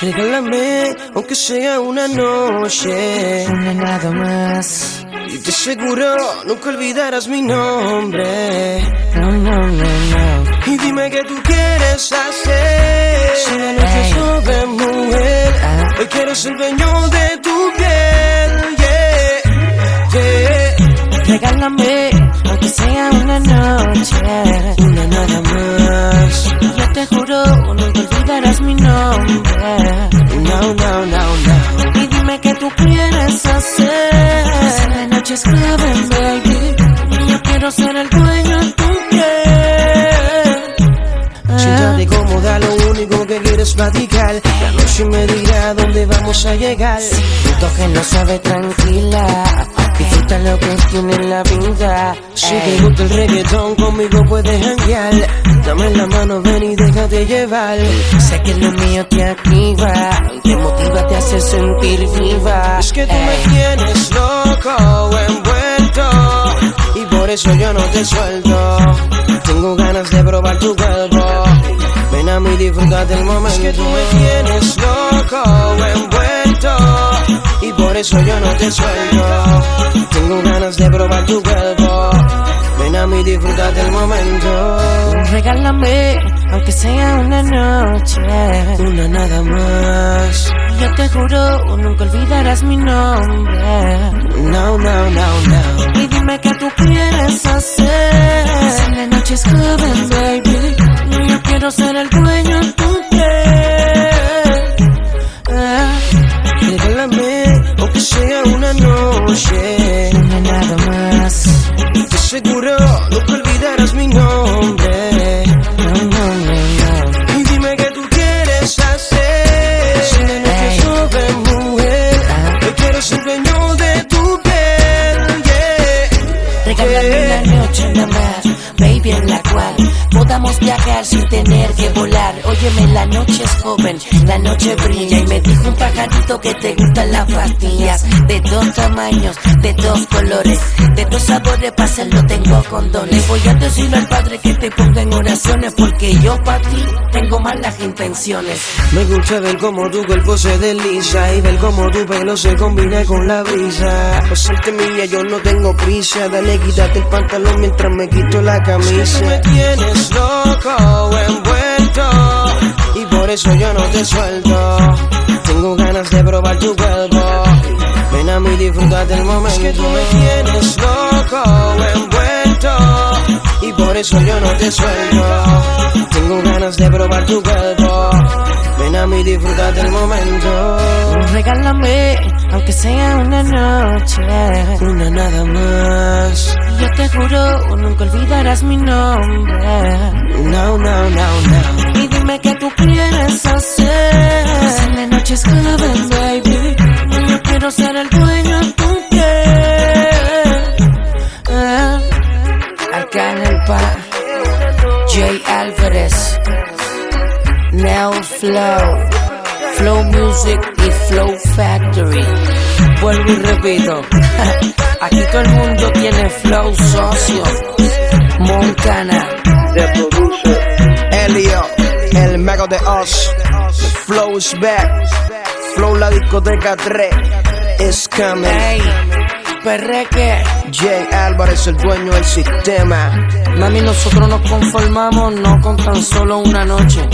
Regálame, aunque sea una noche. Una nada más. Y te aseguro, nunca olvidarás mi nombre. No, no, no, no. Y dime qué tú quieres hacer. Si la noche es joven, mujer. Ah. Hoy quiero ser dueño de tu piel. Yeah, yeah. Regálame, aunque sea una noche. Nunca olvidarás mi nombre. No, no, no, no. Y dime qué tú quieres hacer. La noche es joven, baby. Yo quiero ser el dueño de tu piel. Siéntate cómoda, lo único que quiero es platicar. La noche me dirá dónde vamos a llegar. Tu toque no sabe tranquila. Disfruta lo que tiene la vida. Si te gusta el reggaetón, conmigo puedes janguear. Dame la mano, ven y déjate llevar. Sé que lo mío te activa, te motiva, te hace sentir viva. Es que tú Ey. me tienes loco, envuelto. Y por eso yo no te suelto. Tengo ganas de probar tu cuerpo. Ven a mí, disfruta del momento. Es que tú me tienes eso yo no te suelto. Tengo ganas de probar tu cuerpo. Ven a mí, disfruta del momento. Regálame, aunque sea una noche. Una nada más. Yo te juro, nunca olvidarás mi nombre. No, no, no, no. Y dime qué tú quieres hacer. Si la noche es joven, baby. Yo quiero ser el dueño de tu piel. Regálame, sea una noche. Una nada más. Te aseguro, nunca olvidarás mi nombre. No, no, no, no. Y dime qué tú quieres hacer. Si la noche es Ey. joven, mujer. Ah. Yo quiero ser dueño de tu piel. Yeah. Regálame una noche nada más, podamos viajar sin tener que volar. Óyeme, la noche es joven, la noche brilla y me dijo un pajarito que te gustan las pastillas de dos tamaños, de dos colores, de dos sabores. Para hacerlo tengo condones. Voy a decirle al padre que te ponga en oraciones porque yo para ti tengo malas intenciones. Me gusta ver cómo tu cuerpo se desliza y ver cómo tu pelo se combina con la brisa. Pasarte mía, yo no tengo prisa. Dale, quítate el pantalón mientras me quito la camisa. Me tienes loco, envuelto. Y por eso yo no te suelto. Tengo ganas de probar tu cuerpo. Ven a mí, disfruta del momento. Es que tú me tienes loco, envuelto. Y por eso yo no te suelto. Tengo ganas de probar tu cuerpo. Mí, disfruta del momento. Regálame, aunque sea una noche. Una nada más. Yo te juro, nunca olvidarás mi nombre. No, no, no, no. Nell Flow, Flow Music y Flow Factory. Vuelvo y repito, aquí todo el mundo tiene flow socio. Montana. The producer, Elio, el mago de Oz. Flow is back. Flow la discoteca 3. Es coming. Ey, perreque. Jay Álvarez, el dueño del sistema. Mami, nosotros nos conformamos no con tan solo una noche,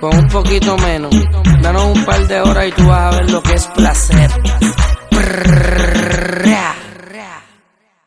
con un poquito menos. Danos un par de horas y tú vas a ver lo que es placer.